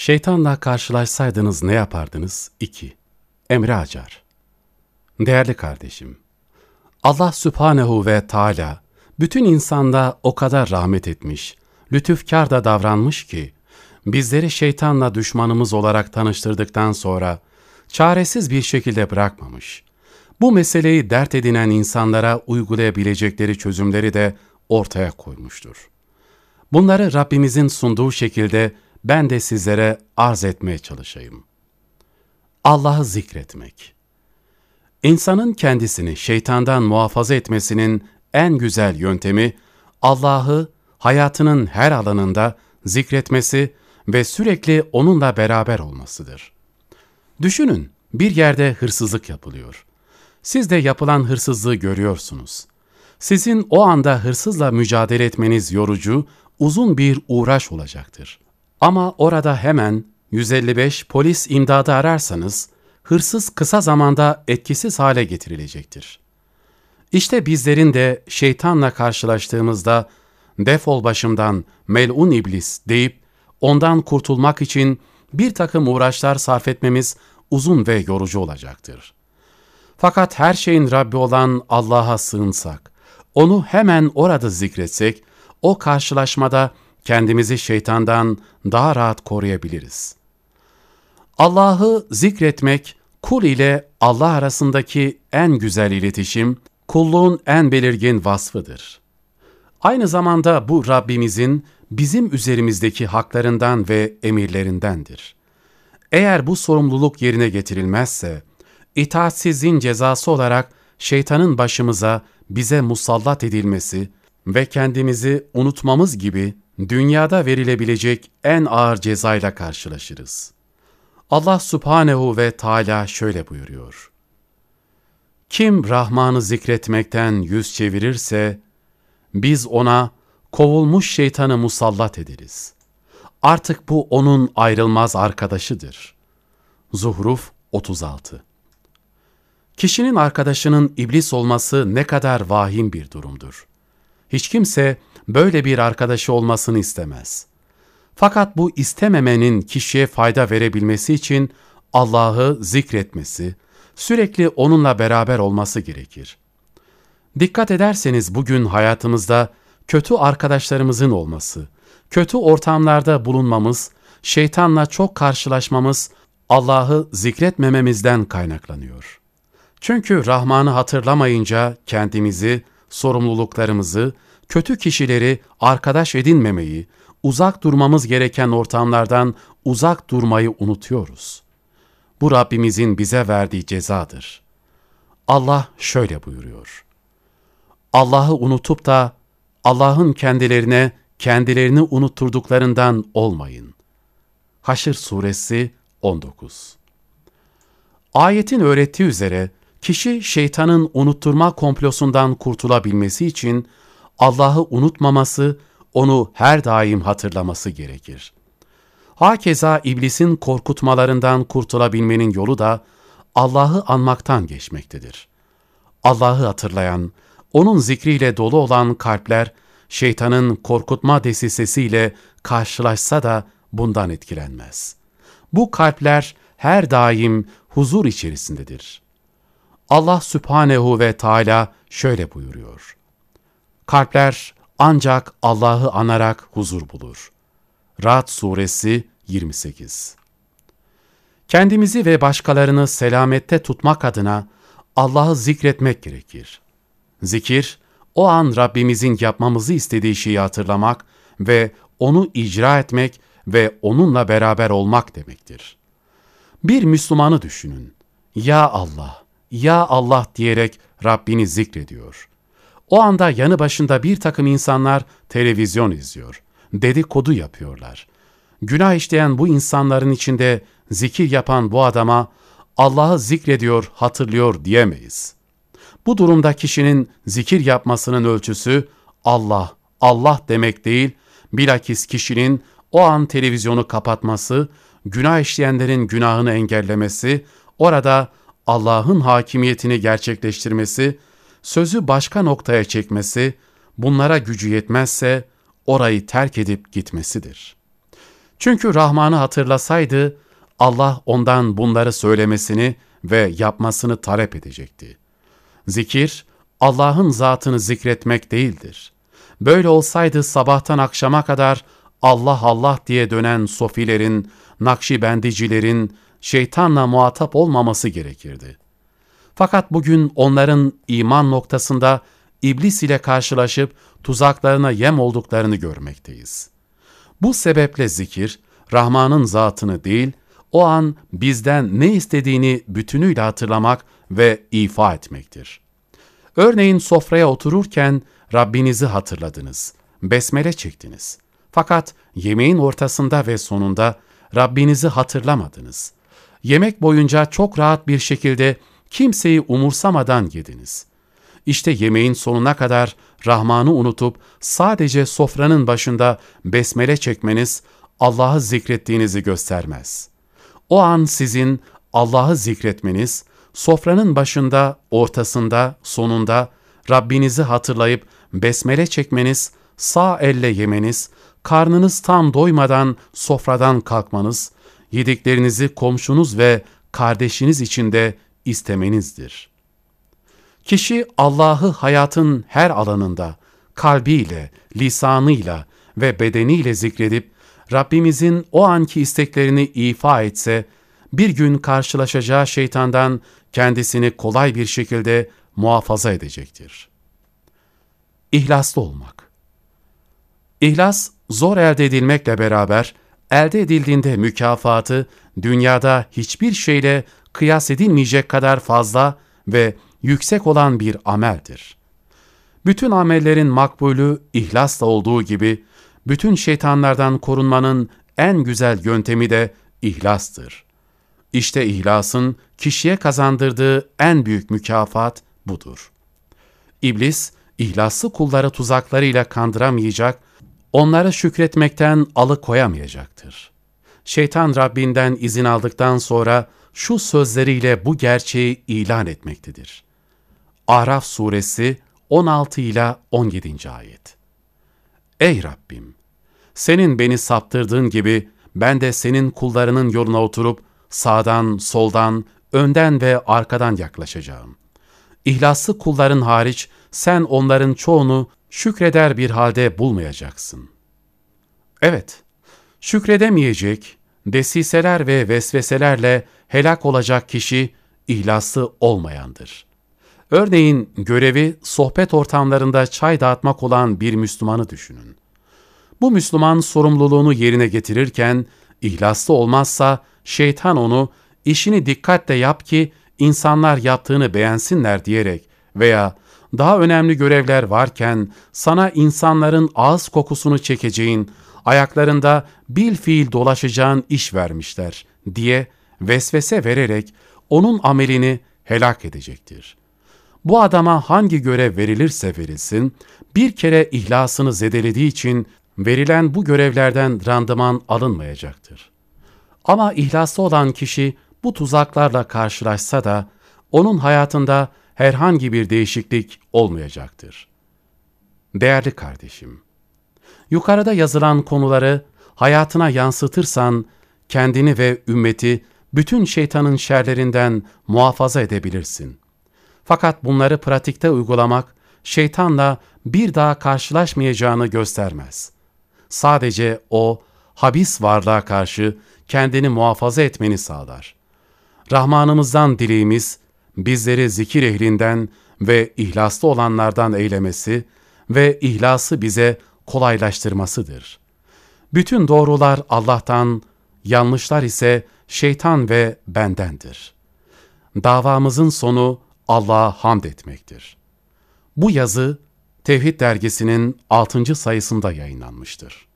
Şeytanla karşılaşsaydınız ne yapardınız? 2. Emre Acar Değerli kardeşim, Allah Sübhanehu ve Teala bütün insanda o kadar rahmet etmiş, lütufkar da davranmış ki, bizleri şeytanla düşmanımız olarak tanıştırdıktan sonra çaresiz bir şekilde bırakmamış. Bu meseleyi dert edinen insanlara uygulayabilecekleri çözümleri de ortaya koymuştur. Bunları Rabbimizin sunduğu şekilde ben de sizlere arz etmeye çalışayım. Allah'ı zikretmek. İnsanın kendisini şeytandan muhafaza etmesinin en güzel yöntemi Allah'ı hayatının her alanında zikretmesi ve sürekli onunla beraber olmasıdır. Düşünün, bir yerde hırsızlık yapılıyor. Siz de yapılan hırsızlığı görüyorsunuz. Sizin o anda hırsızla mücadele etmeniz yorucu, uzun bir uğraş olacaktır. Ama orada hemen 155 polis imdadı ararsanız, hırsız kısa zamanda etkisiz hale getirilecektir. İşte bizlerin de şeytanla karşılaştığımızda defol başımdan melun iblis deyip ondan kurtulmak için bir takım uğraşlar sarf etmemiz uzun ve yorucu olacaktır. Fakat her şeyin Rabbi olan Allah'a sığınsak, onu hemen orada zikretsek, o karşılaşmada kendimizi şeytandan daha rahat koruyabiliriz. Allah'ı zikretmek, kul ile Allah arasındaki en güzel iletişim, kulluğun en belirgin vasfıdır. Aynı zamanda bu Rabbimizin bizim üzerimizdeki haklarından ve emirlerindendir. Eğer bu sorumluluk yerine getirilmezse, itaatsizliğin cezası olarak şeytanın başımıza, bize musallat edilmesi ve kendimizi unutmamız gibi dünyada verilebilecek en ağır cezayla karşılaşırız. Allah subhanehu ve Teala şöyle buyuruyor. Kim Rahman'ı zikretmekten yüz çevirirse, biz ona kovulmuş şeytanı musallat ederiz. Artık bu onun ayrılmaz arkadaşıdır. Zuhruf 36 Kişinin arkadaşının iblis olması ne kadar vahim bir durumdur. Hiç kimse böyle bir arkadaşı olmasını istemez. Fakat bu istememenin kişiye fayda verebilmesi için Allah'ı zikretmesi, sürekli onunla beraber olması gerekir. Dikkat ederseniz bugün hayatımızda kötü arkadaşlarımızın olması, kötü ortamlarda bulunmamız, şeytanla çok karşılaşmamız Allah'ı zikretmememizden kaynaklanıyor. Çünkü Rahman'ı hatırlamayınca kendimizi, sorumluluklarımızı, kötü kişileri arkadaş edinmemeyi, uzak durmamız gereken ortamlardan uzak durmayı unutuyoruz. Bu Rabbimizin bize verdiği cezadır. Allah şöyle buyuruyor. Allah'ı unutup da Allah'ın kendilerine kendilerini unutturduklarından olmayın. Haşr Suresi 19 Ayetin öğrettiği üzere kişi şeytanın unutturma komplosundan kurtulabilmesi için Allah'ı unutmaması, onu her daim hatırlaması gerekir. Hakeza iblisin korkutmalarından kurtulabilmenin yolu da Allah'ı anmaktan geçmektedir. Allah'ı hatırlayan, onun zikriyle dolu olan kalpler, şeytanın korkutma desisesiyle karşılaşsa da bundan etkilenmez. Bu kalpler her daim huzur içerisindedir. Allah Sübhanehu ve Teala şöyle buyuruyor. Kalpler ancak Allah'ı anarak huzur bulur. Ra'd Suresi 28 Kendimizi ve başkalarını selamette tutmak adına Allah'ı zikretmek gerekir. Zikir, o an Rabbimizin yapmamızı istediği şeyi hatırlamak ve onu icra etmek ve onunla beraber olmak demektir. Bir Müslümanı düşünün. Ya Allah, Ya Allah diyerek Rabbini zikrediyor. O anda yanı başında bir takım insanlar televizyon izliyor. Dedikodu yapıyorlar. Günah işleyen bu insanların içinde zikir yapan bu adama Allah'ı zikrediyor, hatırlıyor diyemeyiz. Bu durumda kişinin zikir yapmasının ölçüsü Allah, Allah demek değil, bilakis kişinin o an televizyonu kapatması, günah işleyenlerin günahını engellemesi, orada Allah'ın hakimiyetini gerçekleştirmesi, sözü başka noktaya çekmesi, bunlara gücü yetmezse orayı terk edip gitmesidir. Çünkü Rahman'ı hatırlasaydı, Allah ondan bunları söylemesini ve yapmasını talep edecekti. Zikir, Allah'ın zatını zikretmek değildir. Böyle olsaydı sabahtan akşama kadar Allah Allah diye dönen sofilerin, nakşibendicilerin şeytanla muhatap olmaması gerekirdi. Fakat bugün onların iman noktasında iblis ile karşılaşıp tuzaklarına yem olduklarını görmekteyiz. Bu sebeple zikir, Rahman'ın zatını değil, o an bizden ne istediğini bütünüyle hatırlamak ve ifa etmektir. Örneğin sofraya otururken Rabbinizi hatırladınız, besmele çektiniz. Fakat yemeğin ortasında ve sonunda Rabbinizi hatırlamadınız. Yemek boyunca çok rahat bir şekilde kimseyi umursamadan yediniz. İşte yemeğin sonuna kadar Rahman'ı unutup sadece sofranın başında besmele çekmeniz Allah'ı zikrettiğinizi göstermez. O an sizin Allah'ı zikretmeniz, sofranın başında, ortasında, sonunda Rabbinizi hatırlayıp besmele çekmeniz, sağ elle yemeniz, karnınız tam doymadan sofradan kalkmanız, yediklerinizi komşunuz ve kardeşiniz içinde istemenizdir. Kişi Allah'ı hayatın her alanında kalbiyle, lisanıyla ve bedeniyle zikredip Rabbimizin o anki isteklerini ifa etse, bir gün karşılaşacağı şeytandan kendisini kolay bir şekilde muhafaza edecektir. İhlaslı olmak İhlas, zor elde edilmekle beraber, elde edildiğinde mükafatı, dünyada hiçbir şeyle kıyas edilmeyecek kadar fazla ve yüksek olan bir ameldir. Bütün amellerin makbulü ihlasla olduğu gibi, bütün şeytanlardan korunmanın en güzel yöntemi de ihlastır. İşte ihlasın kişiye kazandırdığı en büyük mükafat budur. İblis, ihlaslı kulları tuzaklarıyla kandıramayacak, onları şükretmekten alıkoyamayacaktır. Şeytan Rabbinden izin aldıktan sonra şu sözleriyle bu gerçeği ilan etmektedir. Araf suresi 16 ila 17. ayet. Ey Rabbim! Senin beni saptırdığın gibi ben de senin kullarının yoluna oturup sağdan, soldan, önden ve arkadan yaklaşacağım. İhlaslı kulların hariç sen onların çoğunu şükreder bir halde bulmayacaksın. Evet, şükredemeyecek, desiseler ve vesveselerle helak olacak kişi ihlaslı olmayandır. Örneğin görevi sohbet ortamlarında çay dağıtmak olan bir Müslümanı düşünün. Bu Müslüman sorumluluğunu yerine getirirken ihlaslı olmazsa şeytan onu işini dikkatle yap ki insanlar yaptığını beğensinler diyerek veya daha önemli görevler varken sana insanların ağız kokusunu çekeceğin, ayaklarında bil fiil dolaşacağın iş vermişler diye vesvese vererek onun amelini helak edecektir. Bu adama hangi görev verilirse verilsin, bir kere ihlasını zedelediği için verilen bu görevlerden randıman alınmayacaktır. Ama ihlaslı olan kişi bu tuzaklarla karşılaşsa da onun hayatında herhangi bir değişiklik olmayacaktır. Değerli kardeşim, yukarıda yazılan konuları hayatına yansıtırsan kendini ve ümmeti bütün şeytanın şerlerinden muhafaza edebilirsin. Fakat bunları pratikte uygulamak şeytanla bir daha karşılaşmayacağını göstermez. Sadece o habis varlığa karşı kendini muhafaza etmeni sağlar. Rahmanımızdan dileğimiz bizleri zikir ehlinden ve ihlaslı olanlardan eylemesi ve ihlası bize kolaylaştırmasıdır. Bütün doğrular Allah'tan, yanlışlar ise şeytan ve bendendir. Davamızın sonu Allah'a hamd etmektir. Bu yazı Tevhid dergisinin 6. sayısında yayınlanmıştır.